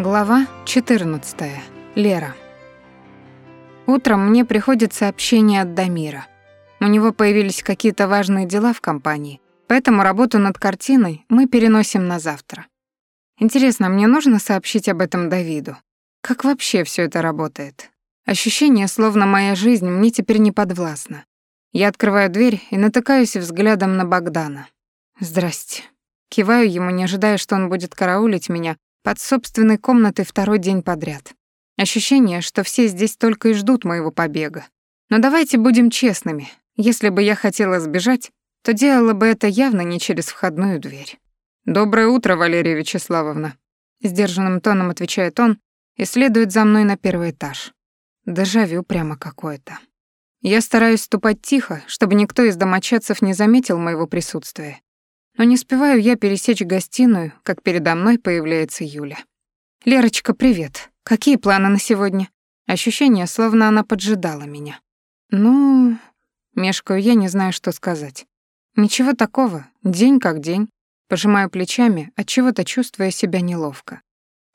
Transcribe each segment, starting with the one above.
Глава 14. Лера. Утром мне приходит сообщение от Дамира. У него появились какие-то важные дела в компании, поэтому работу над картиной мы переносим на завтра. Интересно, мне нужно сообщить об этом Давиду? Как вообще все это работает? Ощущение, словно моя жизнь мне теперь не подвластна. Я открываю дверь и натыкаюсь взглядом на Богдана. Здрасте. Киваю ему, не ожидая, что он будет караулить меня под собственной комнатой второй день подряд. Ощущение, что все здесь только и ждут моего побега. Но давайте будем честными. Если бы я хотела сбежать, то делала бы это явно не через входную дверь. «Доброе утро, Валерия Вячеславовна», — сдержанным тоном отвечает он и следует за мной на первый этаж. Дежавю прямо какое-то. Я стараюсь ступать тихо, чтобы никто из домочадцев не заметил моего присутствия. Но не успеваю я пересечь гостиную, как передо мной появляется Юля. «Лерочка, привет. Какие планы на сегодня?» Ощущение, словно она поджидала меня. «Ну...» Мешкаю я, не знаю, что сказать. «Ничего такого. День как день». Пожимаю плечами, от чего то чувствуя себя неловко.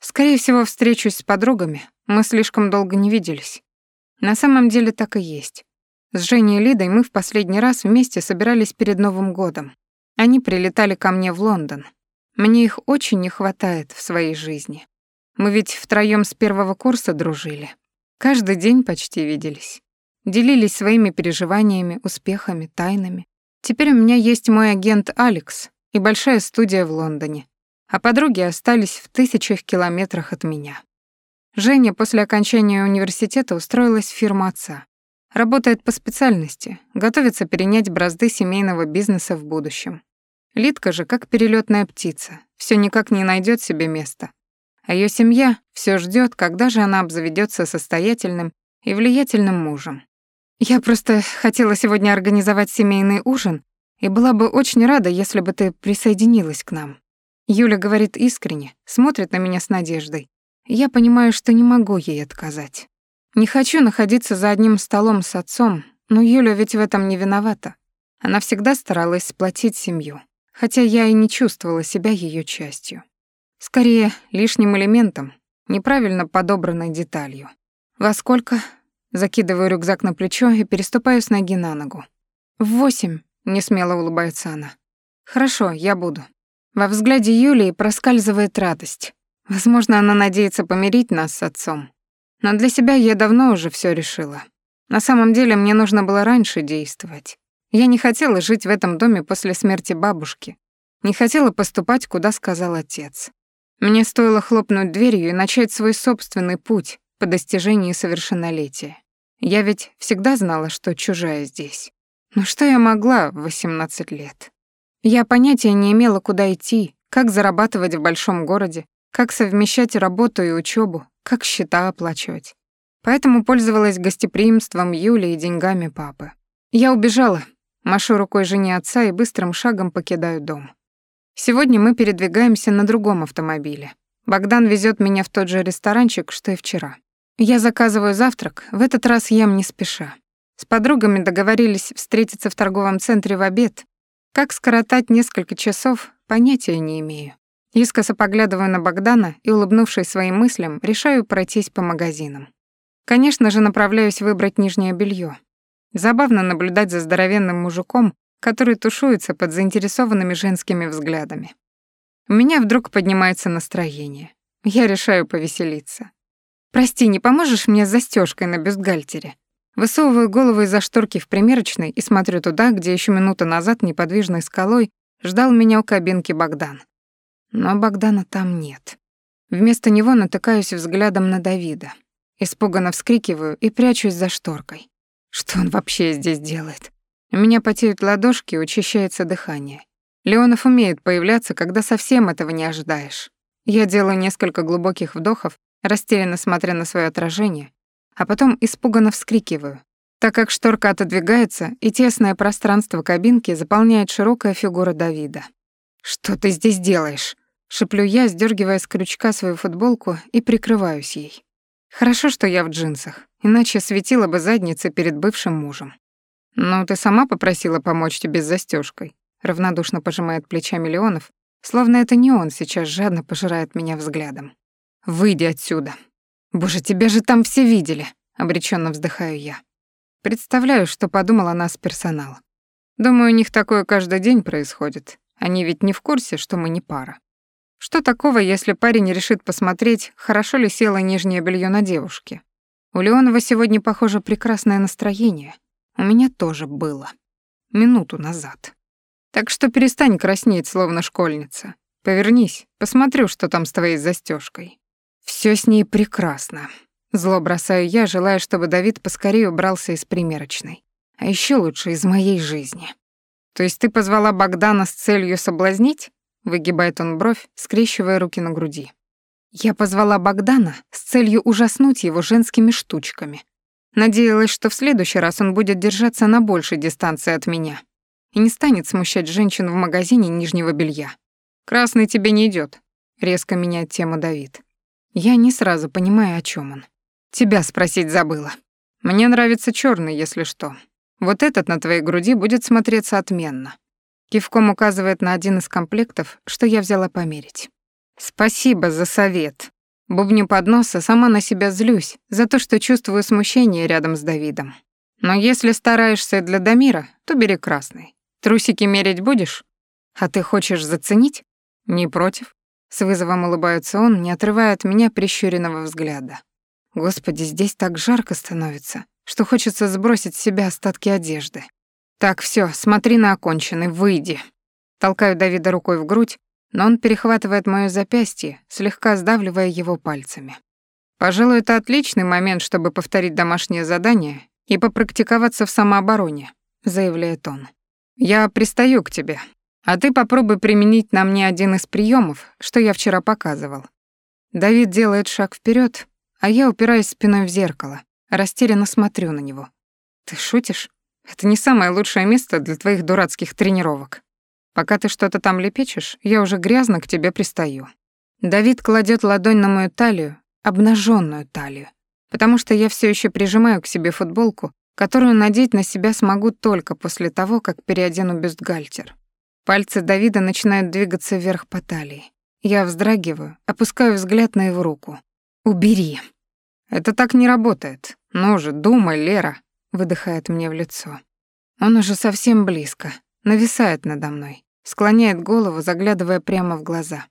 Скорее всего, встречусь с подругами. Мы слишком долго не виделись. На самом деле так и есть. С Женей и Лидой мы в последний раз вместе собирались перед Новым годом. Они прилетали ко мне в Лондон. Мне их очень не хватает в своей жизни. Мы ведь втроём с первого курса дружили. Каждый день почти виделись. Делились своими переживаниями, успехами, тайнами. Теперь у меня есть мой агент Алекс и большая студия в Лондоне. А подруги остались в тысячах километрах от меня. Женя после окончания университета устроилась в фирму отца. Работает по специальности, готовится перенять бразды семейного бизнеса в будущем. Лидка же как перелетная птица, все никак не найдет себе места. А ее семья все ждет, когда же она обзаведется состоятельным и влиятельным мужем. Я просто хотела сегодня организовать семейный ужин и была бы очень рада, если бы ты присоединилась к нам. Юля говорит искренне, смотрит на меня с надеждой. Я понимаю, что не могу ей отказать. Не хочу находиться за одним столом с отцом, но Юля ведь в этом не виновата. Она всегда старалась сплотить семью, хотя я и не чувствовала себя ее частью. Скорее, лишним элементом, неправильно подобранной деталью. «Во сколько?» Закидываю рюкзак на плечо и переступаю с ноги на ногу. «В восемь», — несмело улыбается она. «Хорошо, я буду». Во взгляде Юлии проскальзывает радость. Возможно, она надеется помирить нас с отцом. Но для себя я давно уже все решила. На самом деле мне нужно было раньше действовать. Я не хотела жить в этом доме после смерти бабушки. Не хотела поступать, куда сказал отец. Мне стоило хлопнуть дверью и начать свой собственный путь по достижении совершеннолетия. Я ведь всегда знала, что чужая здесь. Но что я могла в 18 лет? Я понятия не имела, куда идти, как зарабатывать в большом городе, как совмещать работу и учебу, как счета оплачивать. Поэтому пользовалась гостеприимством Юли и деньгами папы. Я убежала, машу рукой жене отца и быстрым шагом покидаю дом. Сегодня мы передвигаемся на другом автомобиле. Богдан везет меня в тот же ресторанчик, что и вчера. Я заказываю завтрак, в этот раз ем не спеша. С подругами договорились встретиться в торговом центре в обед. Как скоротать несколько часов, понятия не имею. Искоса поглядываю на Богдана и, улыбнувшись своим мыслям, решаю пройтись по магазинам. Конечно же, направляюсь выбрать нижнее белье. Забавно наблюдать за здоровенным мужиком, который тушуется под заинтересованными женскими взглядами. У меня вдруг поднимается настроение. Я решаю повеселиться. «Прости, не поможешь мне с застёжкой на бюстгальтере?» Высовываю голову из-за шторки в примерочной и смотрю туда, где еще минуту назад неподвижной скалой ждал меня у кабинки Богдан. Но Богдана там нет. Вместо него натыкаюсь взглядом на Давида. Испуганно вскрикиваю и прячусь за шторкой. Что он вообще здесь делает? У меня потеют ладошки, учащается дыхание. Леонов умеет появляться, когда совсем этого не ожидаешь. Я делаю несколько глубоких вдохов, растерянно смотря на свое отражение, а потом испуганно вскрикиваю, так как шторка отодвигается, и тесное пространство кабинки заполняет широкая фигура Давида. «Что ты здесь делаешь?» — шеплю я, сдергивая с крючка свою футболку и прикрываюсь ей. Хорошо, что я в джинсах, иначе светила бы задница перед бывшим мужем. «Ну, ты сама попросила помочь тебе с застежкой. равнодушно пожимает плечами Леонов, словно это не он сейчас жадно пожирает меня взглядом. Выйди отсюда. Боже, тебя же там все видели, обреченно вздыхаю я. Представляю, что подумал о нас персонал. Думаю, у них такое каждый день происходит. Они ведь не в курсе, что мы не пара. Что такого, если парень решит посмотреть, хорошо ли село нижнее белье на девушке? У Леонова сегодня, похоже, прекрасное настроение. У меня тоже было. Минуту назад. Так что перестань краснеть, словно школьница. Повернись, посмотрю, что там с твоей застежкой. Все с ней прекрасно. Зло бросаю я, желая, чтобы Давид поскорее убрался из примерочной. А еще лучше из моей жизни. То есть ты позвала Богдана с целью соблазнить? Выгибает он бровь, скрещивая руки на груди. Я позвала Богдана с целью ужаснуть его женскими штучками. Надеялась, что в следующий раз он будет держаться на большей дистанции от меня и не станет смущать женщин в магазине нижнего белья. «Красный тебе не идет, резко меняет тему Давид. Я не сразу понимаю, о чем он. Тебя спросить забыла. Мне нравится черный, если что. Вот этот на твоей груди будет смотреться отменно. Кивком указывает на один из комплектов, что я взяла померить. «Спасибо за совет». Бубню под нос, а сама на себя злюсь за то, что чувствую смущение рядом с Давидом. Но если стараешься для Дамира, то бери красный. Трусики мерить будешь? А ты хочешь заценить? Не против? С вызовом улыбается он, не отрывая от меня прищуренного взгляда. Господи, здесь так жарко становится, что хочется сбросить с себя остатки одежды. «Так, все, смотри на оконченный, выйди». Толкаю Давида рукой в грудь, но он перехватывает моё запястье, слегка сдавливая его пальцами. «Пожалуй, это отличный момент, чтобы повторить домашнее задание и попрактиковаться в самообороне», — заявляет он. «Я пристаю к тебе, а ты попробуй применить на мне один из приемов, что я вчера показывал». Давид делает шаг вперед, а я упираюсь спиной в зеркало, растерянно смотрю на него. «Ты шутишь?» Это не самое лучшее место для твоих дурацких тренировок. Пока ты что-то там лепечешь, я уже грязно к тебе пристаю. Давид кладет ладонь на мою талию, обнаженную талию, потому что я все еще прижимаю к себе футболку, которую надеть на себя смогу только после того, как переодену бюстгальтер. Пальцы Давида начинают двигаться вверх по талии. Я вздрагиваю, опускаю взгляд на его руку. «Убери». «Это так не работает. Ну же, думай, Лера», выдыхает мне в лицо. Он уже совсем близко, нависает надо мной, склоняет голову, заглядывая прямо в глаза.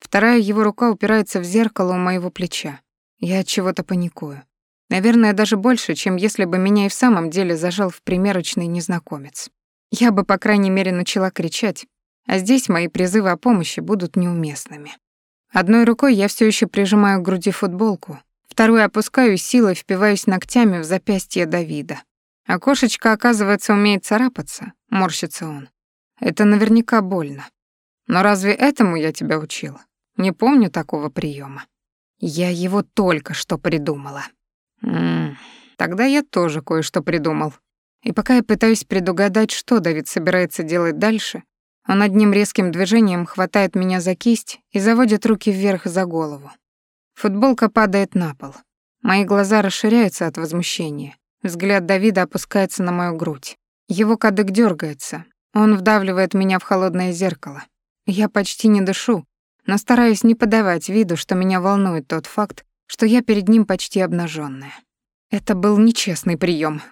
Вторая его рука упирается в зеркало у моего плеча. Я от чего-то паникую. Наверное, даже больше, чем если бы меня и в самом деле зажал в примерочный незнакомец. Я бы, по крайней мере, начала кричать, а здесь мои призывы о помощи будут неуместными. Одной рукой я все еще прижимаю к груди футболку, Вторую опускаю, силой впиваюсь ногтями в запястье Давида. А кошечка, оказывается, умеет царапаться, морщится он. Это наверняка больно. Но разве этому я тебя учил? Не помню такого приема. Я его только что придумала. М тогда я тоже кое-что придумал. И пока я пытаюсь предугадать, что Давид собирается делать дальше, он одним резким движением хватает меня за кисть и заводит руки вверх за голову. Футболка падает на пол. Мои глаза расширяются от возмущения. Взгляд Давида опускается на мою грудь. Его кадык дергается. Он вдавливает меня в холодное зеркало. Я почти не дышу, но стараюсь не подавать виду, что меня волнует тот факт, что я перед ним почти обнаженная. Это был нечестный прием,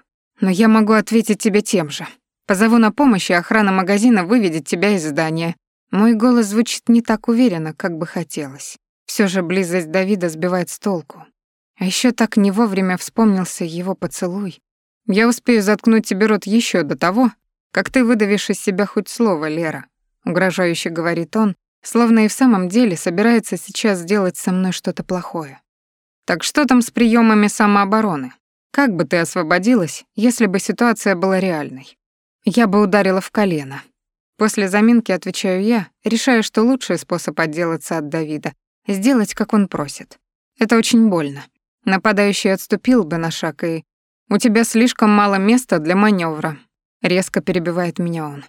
но я могу ответить тебе тем же. Позову на помощь, и охрана магазина выведет тебя из здания. Мой голос звучит не так уверенно, как бы хотелось. Все же близость Давида сбивает с толку. А еще так не вовремя вспомнился его поцелуй. Я успею заткнуть тебе рот еще до того, как ты выдавишь из себя хоть слово, Лера, угрожающе говорит он, словно и в самом деле собирается сейчас сделать со мной что-то плохое. Так что там с приемами самообороны? Как бы ты освободилась, если бы ситуация была реальной? Я бы ударила в колено. После заминки отвечаю я, решая, что лучший способ отделаться от Давида сделать, как он просит. Это очень больно. Нападающий отступил бы на шаг, и... «У тебя слишком мало места для маневра. Резко перебивает меня он.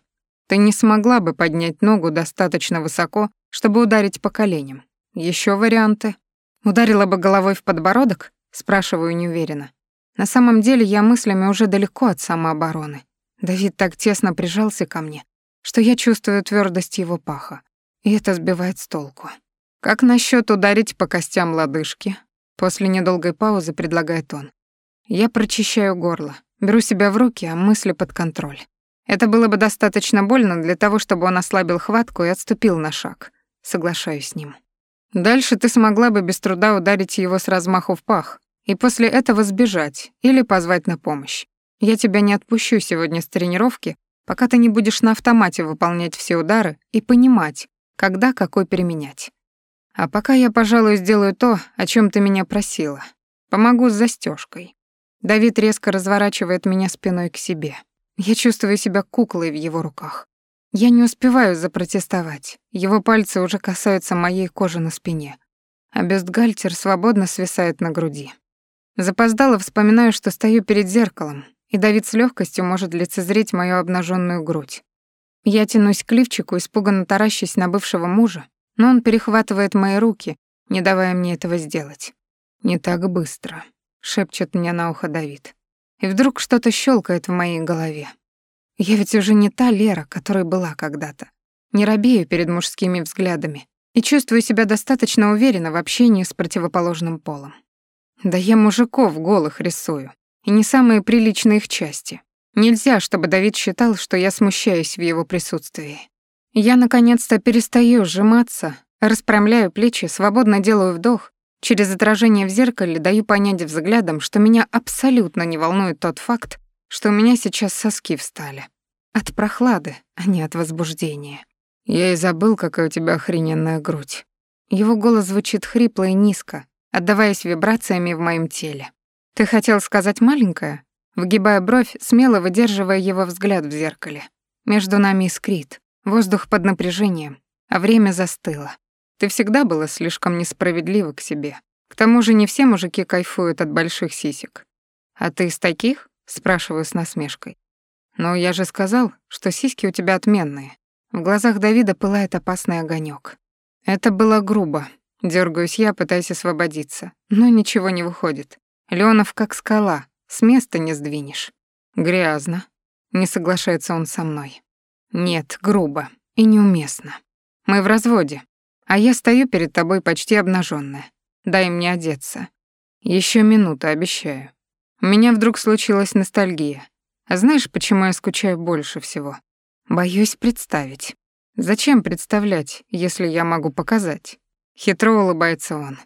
«Ты не смогла бы поднять ногу достаточно высоко, чтобы ударить по коленям. Еще варианты? Ударила бы головой в подбородок?» Спрашиваю неуверенно. На самом деле я мыслями уже далеко от самообороны. Давид так тесно прижался ко мне, что я чувствую твердость его паха, и это сбивает с толку. Как насчет ударить по костям лодыжки? После недолгой паузы предлагает он. Я прочищаю горло, беру себя в руки, а мысли под контроль. Это было бы достаточно больно для того, чтобы он ослабил хватку и отступил на шаг. Соглашаюсь с ним. Дальше ты смогла бы без труда ударить его с размаху в пах и после этого сбежать или позвать на помощь. Я тебя не отпущу сегодня с тренировки, пока ты не будешь на автомате выполнять все удары и понимать, когда какой применять. А пока я, пожалуй, сделаю то, о чем ты меня просила. Помогу с застежкой. Давид резко разворачивает меня спиной к себе. Я чувствую себя куклой в его руках. Я не успеваю запротестовать. Его пальцы уже касаются моей кожи на спине. А бюстгальтер свободно свисает на груди. Запоздало вспоминаю, что стою перед зеркалом, и Давид с легкостью может лицезреть мою обнаженную грудь. Я тянусь к лифчику, испуганно таращась на бывшего мужа, но он перехватывает мои руки, не давая мне этого сделать. «Не так быстро», — шепчет мне на ухо Давид. И вдруг что-то щелкает в моей голове. Я ведь уже не та Лера, которой была когда-то. Не робею перед мужскими взглядами и чувствую себя достаточно уверенно в общении с противоположным полом. Да я мужиков голых рисую, и не самые приличные их части. Нельзя, чтобы Давид считал, что я смущаюсь в его присутствии. Я наконец-то перестаю сжиматься, распрямляю плечи, свободно делаю вдох, через отражение в зеркале даю понять взглядом, что меня абсолютно не волнует тот факт, что у меня сейчас соски встали. От прохлады, а не от возбуждения. Я и забыл, какая у тебя охрененная грудь. Его голос звучит хрипло и низко, отдаваясь вибрациями в моем теле. Ты хотел сказать маленькая? Вгибая бровь, смело выдерживая его взгляд в зеркале. Между нами искрит. Воздух под напряжением, а время застыло. Ты всегда была слишком несправедлива к себе. К тому же не все мужики кайфуют от больших сисек. А ты из таких? спрашиваю с насмешкой. Но я же сказал, что сиськи у тебя отменные. В глазах Давида пылает опасный огонек. Это было грубо. Дёргаюсь я, пытаясь освободиться, но ничего не выходит. Леонов как скала, с места не сдвинешь. Грязно. Не соглашается он со мной. Нет, грубо и неуместно. Мы в разводе, а я стою перед тобой почти обнаженная. Дай мне одеться. Еще минуту, обещаю. У меня вдруг случилась ностальгия. А знаешь, почему я скучаю больше всего? Боюсь представить. Зачем представлять, если я могу показать? Хитро улыбается он.